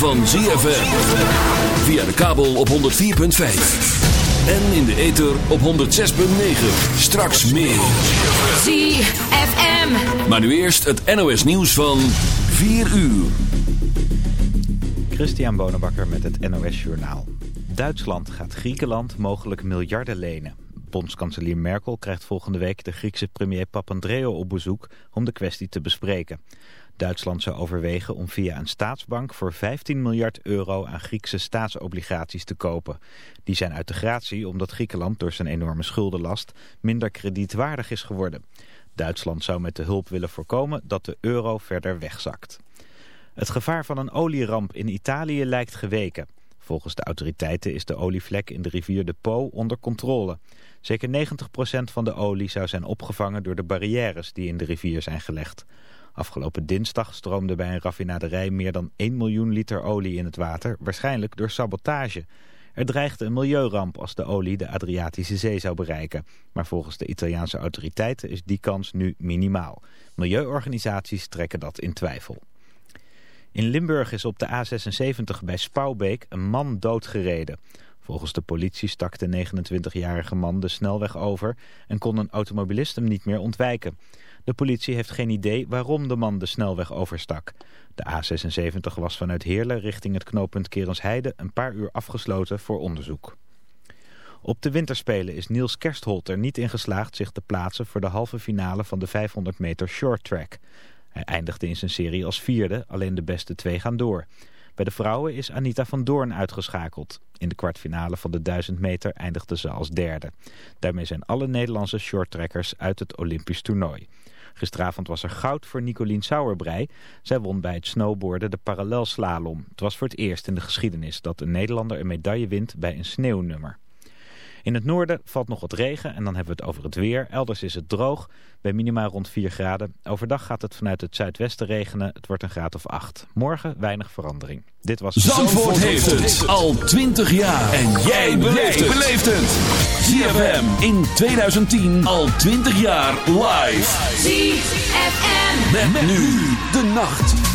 van ZFM. Via de kabel op 104.5. En in de ether op 106.9. Straks meer. ZFM. Maar nu eerst het NOS nieuws van 4 uur. Christian Bonenbakker met het NOS Journaal. Duitsland gaat Griekenland mogelijk miljarden lenen. Bondskanselier Merkel krijgt volgende week de Griekse premier Papandreou op bezoek om de kwestie te bespreken. Duitsland zou overwegen om via een staatsbank voor 15 miljard euro aan Griekse staatsobligaties te kopen. Die zijn uit de gratie omdat Griekenland door zijn enorme schuldenlast minder kredietwaardig is geworden. Duitsland zou met de hulp willen voorkomen dat de euro verder wegzakt. Het gevaar van een olieramp in Italië lijkt geweken. Volgens de autoriteiten is de olievlek in de rivier de Po onder controle. Zeker 90% van de olie zou zijn opgevangen door de barrières die in de rivier zijn gelegd. Afgelopen dinsdag stroomde bij een raffinaderij meer dan 1 miljoen liter olie in het water, waarschijnlijk door sabotage. Er dreigde een milieuramp als de olie de Adriatische Zee zou bereiken. Maar volgens de Italiaanse autoriteiten is die kans nu minimaal. Milieuorganisaties trekken dat in twijfel. In Limburg is op de A76 bij Spouwbeek een man doodgereden. Volgens de politie stak de 29-jarige man de snelweg over en kon een automobilist hem niet meer ontwijken. De politie heeft geen idee waarom de man de snelweg overstak. De A76 was vanuit Heerlen richting het knooppunt Kerensheide een paar uur afgesloten voor onderzoek. Op de winterspelen is Niels Kerstholt er niet in geslaagd zich te plaatsen voor de halve finale van de 500 meter short track. Hij eindigde in zijn serie als vierde, alleen de beste twee gaan door. Bij de vrouwen is Anita van Doorn uitgeschakeld. In de kwartfinale van de 1000 meter eindigde ze als derde. Daarmee zijn alle Nederlandse shorttrackers uit het Olympisch toernooi. Gisteravond was er goud voor Nicolien Sauerbrei. Zij won bij het snowboarden de parallelslalom. Het was voor het eerst in de geschiedenis dat een Nederlander een medaille wint bij een sneeuwnummer. In het noorden valt nog wat regen en dan hebben we het over het weer. Elders is het droog, bij minima rond 4 graden. Overdag gaat het vanuit het zuidwesten regenen. Het wordt een graad of 8. Morgen weinig verandering. Dit was Zandvoort, heeft het al 20 jaar. En jij beleeft het. ZFM in 2010 al 20 jaar live. ZFM. met nu de nacht.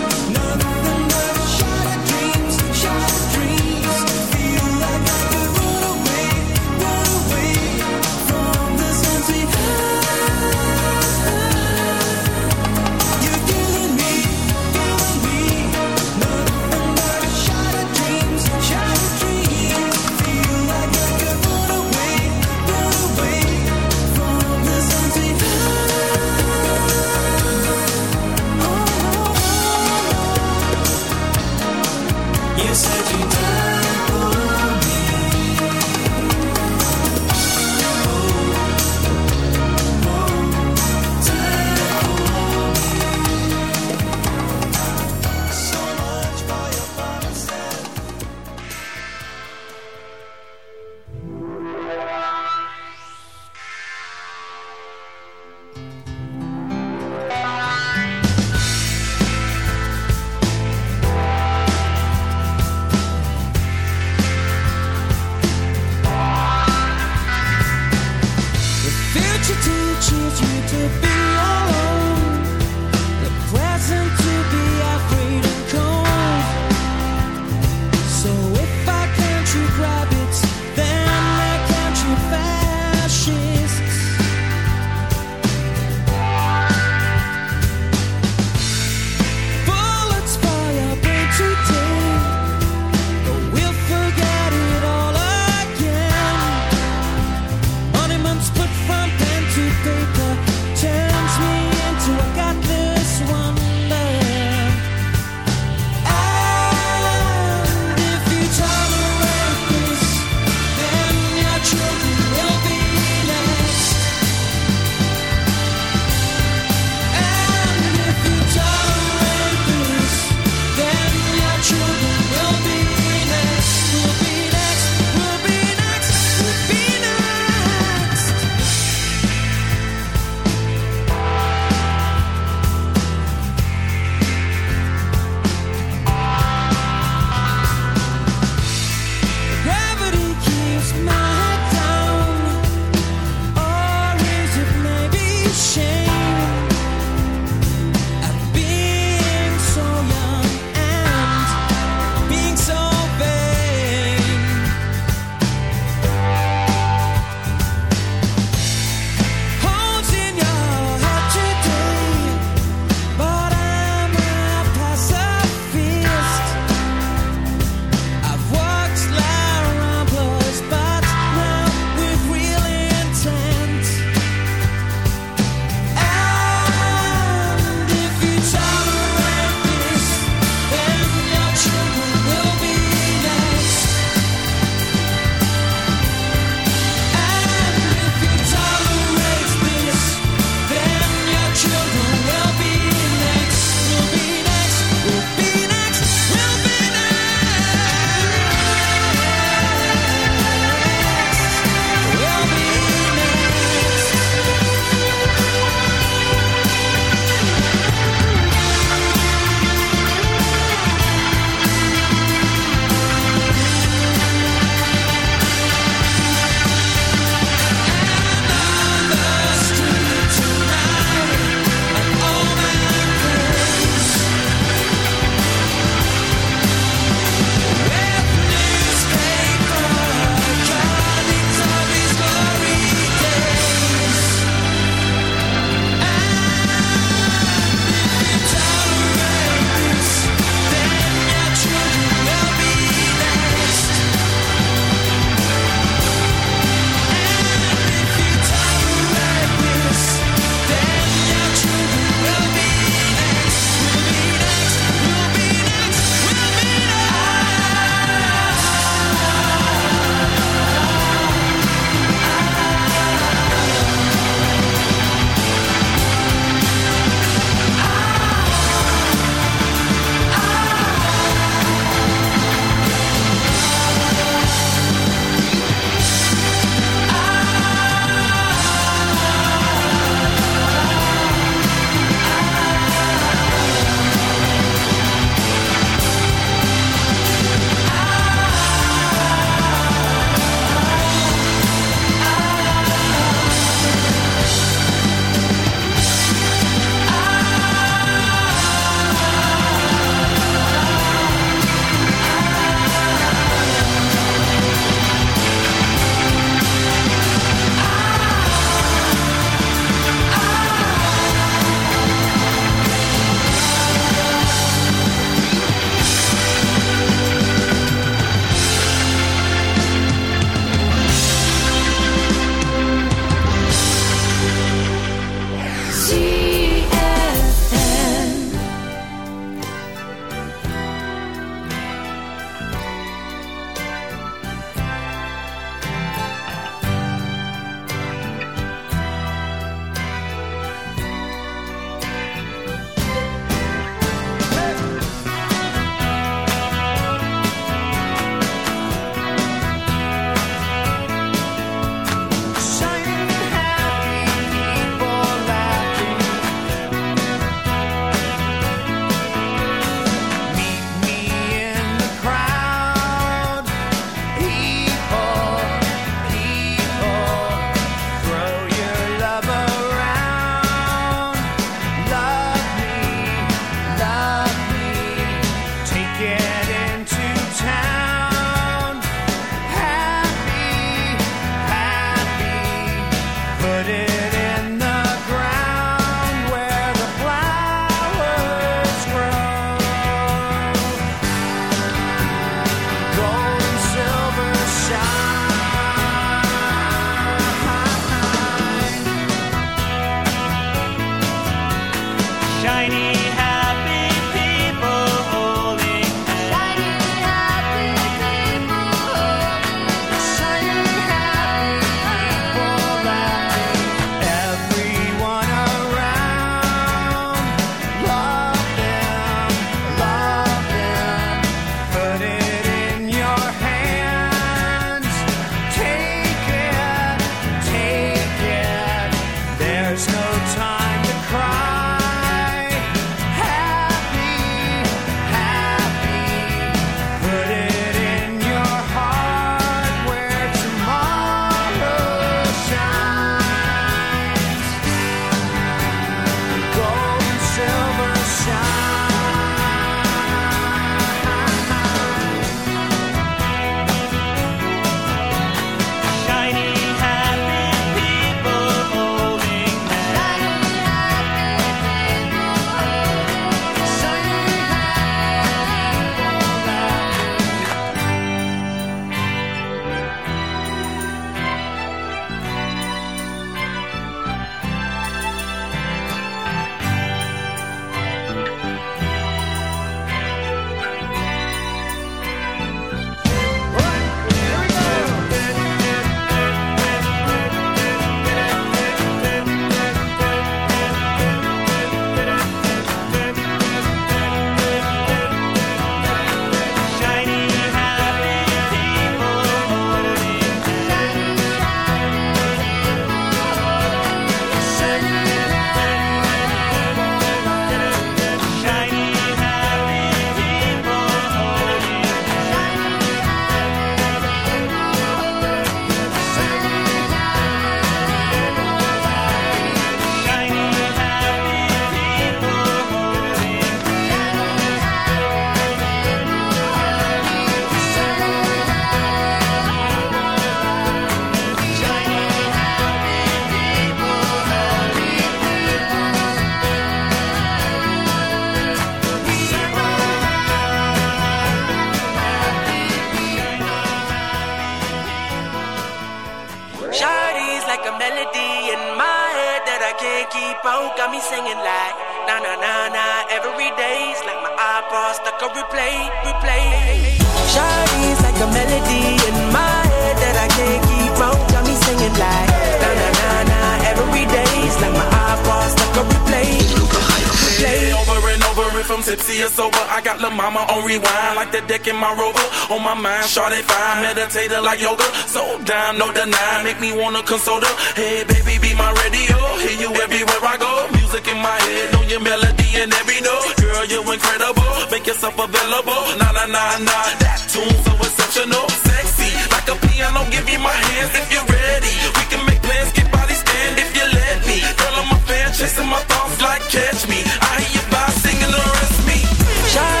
My mind, fine, meditator like yoga. So down, no deny, make me wanna console her. Hey baby, be my radio, hear you everywhere I go. Music in my head, know your melody and every note. Girl, you're incredible, make yourself available. Nah, nah, nah, nah, that tune so exceptional, sexy like a piano. Give me my hands if you're ready. We can make plans, get body stand if you let me. Girl, I'm a fan, chasing my thoughts like catch me. I hear you by singing the rest me. Shawty's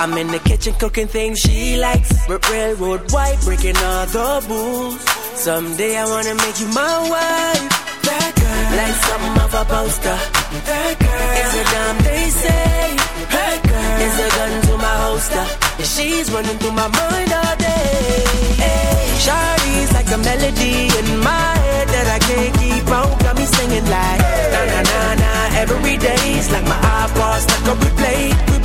I'm in the kitchen cooking things she likes. R- railroad white, breaking all the rules. Someday I wanna make you my wife. That girl, like something of a poster. That girl, it's a damn they say. That girl, it's a gun to my holster. And she's running through my mind all day. Hey, Shawty's like a melody in my head that I can't keep out. Got me singing like na na na na every day's like my iPod stuck on replay,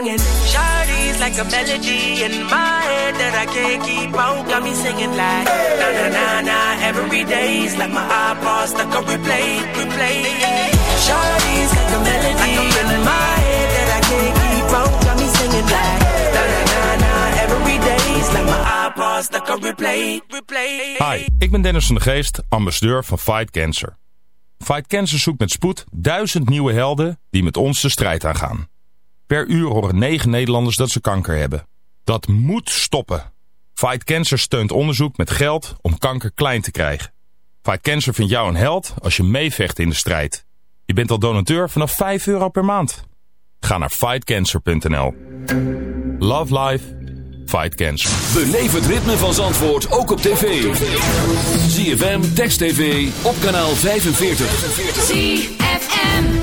Singing. Shawty's like a melody in my head that I can't keep out. Got me singing like na na na na every day's like my iPod stuck on replay, replay. Shawty's like a melody in my head that I can't keep out. Got me singing like na na na every day's like my iPod stuck on replay, replay. Hi, ik ben Dennis van de Geest, ambassadeur van Fight Cancer. Fight Cancer zoekt met spoed duizend nieuwe helden die met ons de strijd aangaan. Per uur horen 9 Nederlanders dat ze kanker hebben. Dat moet stoppen. Fight Cancer steunt onderzoek met geld om kanker klein te krijgen. Fight Cancer vindt jou een held als je meevecht in de strijd. Je bent al donateur vanaf 5 euro per maand. Ga naar fightcancer.nl. Love life. Fight Cancer. Beleef het ritme van Zandvoort ook op tv. ZFM, Text TV, op kanaal 45. ZFM.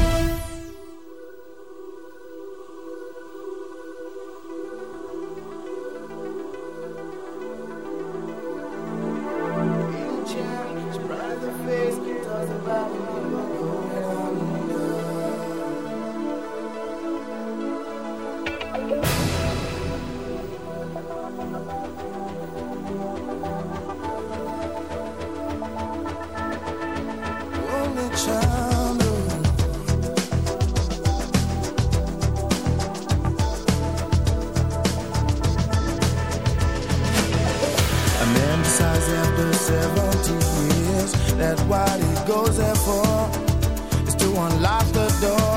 Years that what he goes there for is to unlock the door.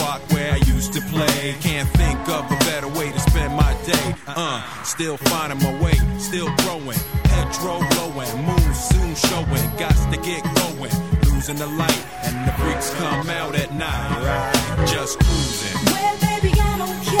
to play. Can't think of a better way to spend my day. Uh, still finding my way, still growing. Petrol blowing, moon soon showing. Got to get going. Losing the light, and the freaks come out at night. Just cruising, Well, baby, I don't care.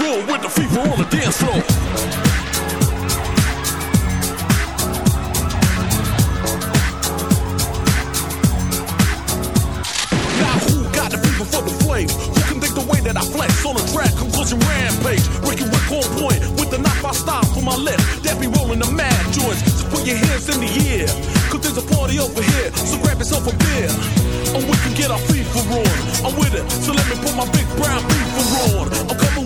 roll with the fever on the dance floor. Who can think the way that I flex on a track? Conclusion rampage. Breaking Rick on point with the knock. I stop for my left. That be rolling the mad joints. So put your hands in the air. Cause there's a party over here. So grab yourself a beer. And we can get our FIFA on. I'm with it. So let me put my big brown FIFA on. I'm coming